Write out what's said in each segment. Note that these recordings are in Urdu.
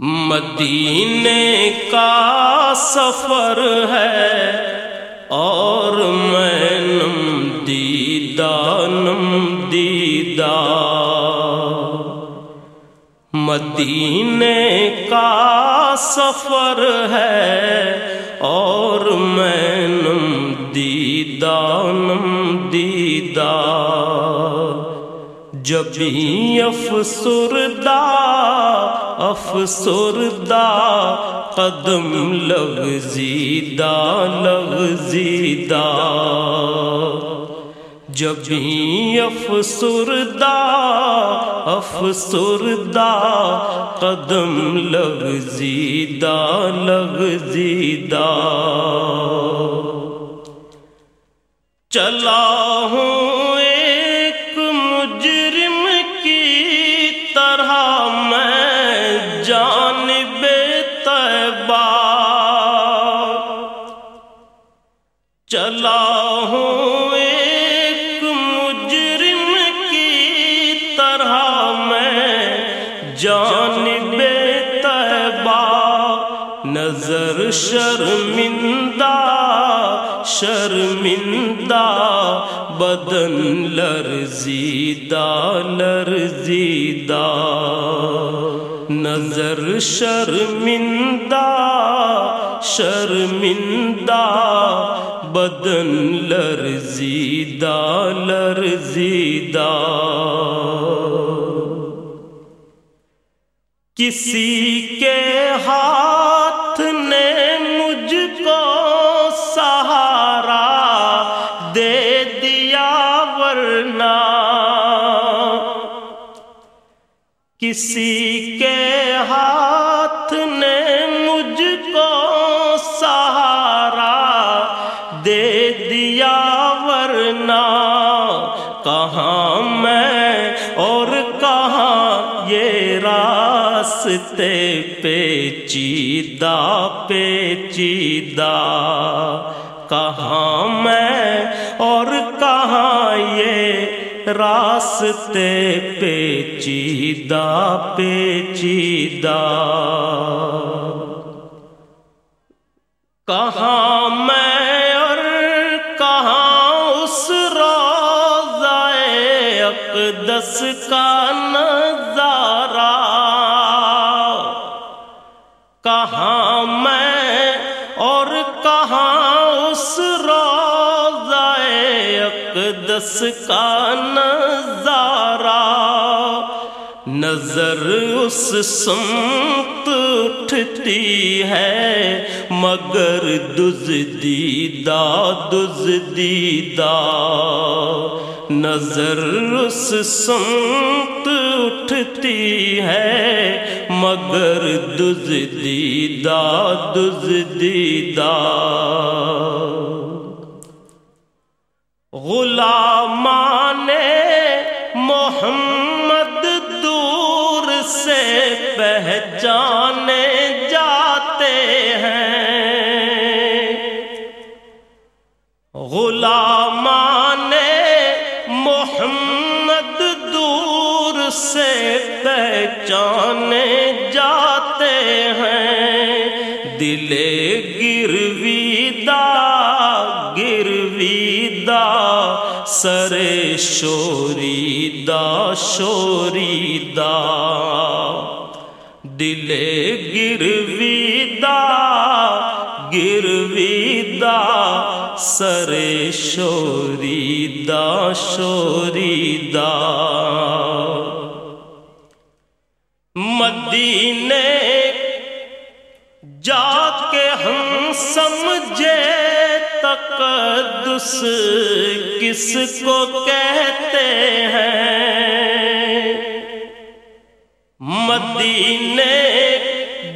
مدینے کا سفر ہے اور میں نم دیدہ نم دیدہ مدینے کا سفر ہے اور میں نم دیدہ نم دیدہ جبھی افسردہ افسردہ قدم لغزیدہ لغزیدہ جبھی افسردہ افسردہ قدم لغزیدہ لغزیدہ چلا ہوں چلا ہوں ایک مجرم کی طرح میں جان بے نظر شرمندہ شرمندہ، بدن لرزیدہ لرزیدہ۔ نظر شرمندہ شرمندہ بدن لرزیدہ لرزیدہ کسی کے ہاتھ نے مجھ کو سہارا دے دیا، ورنہ کسی کے ہاتھ راستے پیچیدہ پیچیدہ کہاں میں اور کہاں یہ راستے پیچیدہ پیچیدہ کہاں کہاں میں اور کہاں اس روزائے اقدس کا نظارہ؟ نظر اس سمت اٹھتی ہے مگر دز دیدہ دز دیدہ نظر اس سمت اٹھتی ہے مگر دز دیدہ دز دیدہ غلامان محمد دور سے پہچانے جاتے ہیں۔ سے پہچانے جاتے ہیں۔ دل گرویدہ گرویدہ سر شوری دا شوری دا۔ دل گرویدہ گرویدہ سر شوری دا شوری دا۔ مدینے جا کے ہم سمجھے تقدس کس کو کہتے ہیں؟ مدینے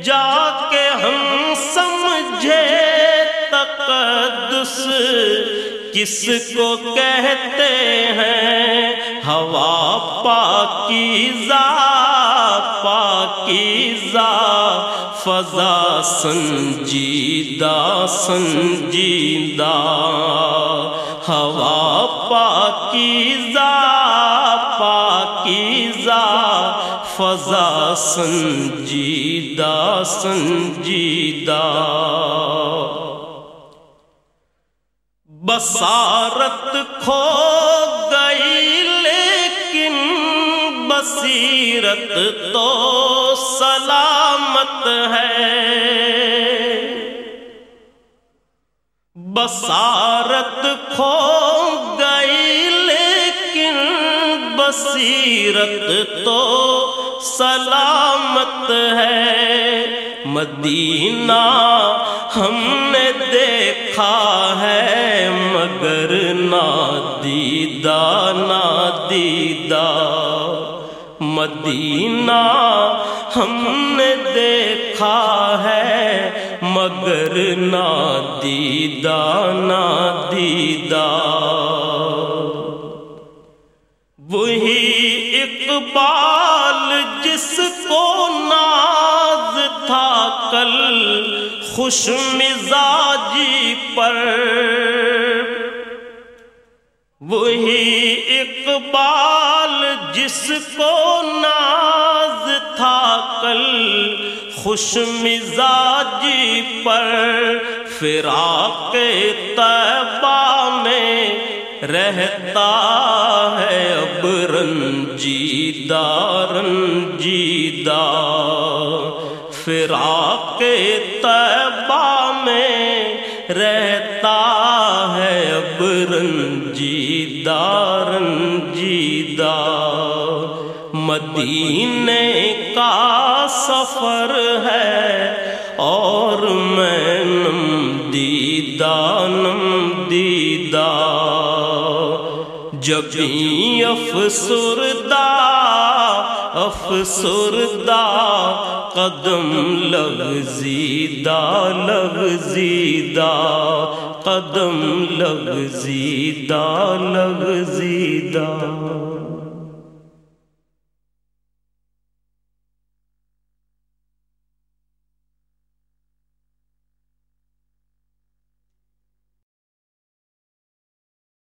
جا کے ہم سمجھے تقدس کس کو کہتے ہیں؟ ہوا پاکیزہ پاکیزہ فضا سنجیدہ سنجیدہ۔ ہوا پاکیزہ پاکیزہ فضا سنجیدہ سنجیدہ۔ بسارت کھو گئی بصیرت تو سلامت ہے۔ بسارت کھو گئی لیکن بصیرت تو سلامت ہے۔ مدینہ ہم نے دیکھا ہے مگر دیدہ نا دیدہ مدینہ ہم نے دیکھا ہے، مگر نا دیدہ نا دیدہ۔ وہی اقبال جس کو ناز تھا کل خوش مزاجی پر۔ وہی اقبال جس کو ناز تھا کل، خوش مزاجی پر فراق طیبہ میں رہتا ہے اب رنجیدہ رنجیدہ۔ فراق طیبہ میں رہتا ہے اب رنجیدہ رنجیدہ۔ مدینے کا سفر ہے اور میں نم دیدہ نم دیدہ جب افسردہ افسردہ، قدم لگ زیدہ لگ قدم لگ زیدہ لگ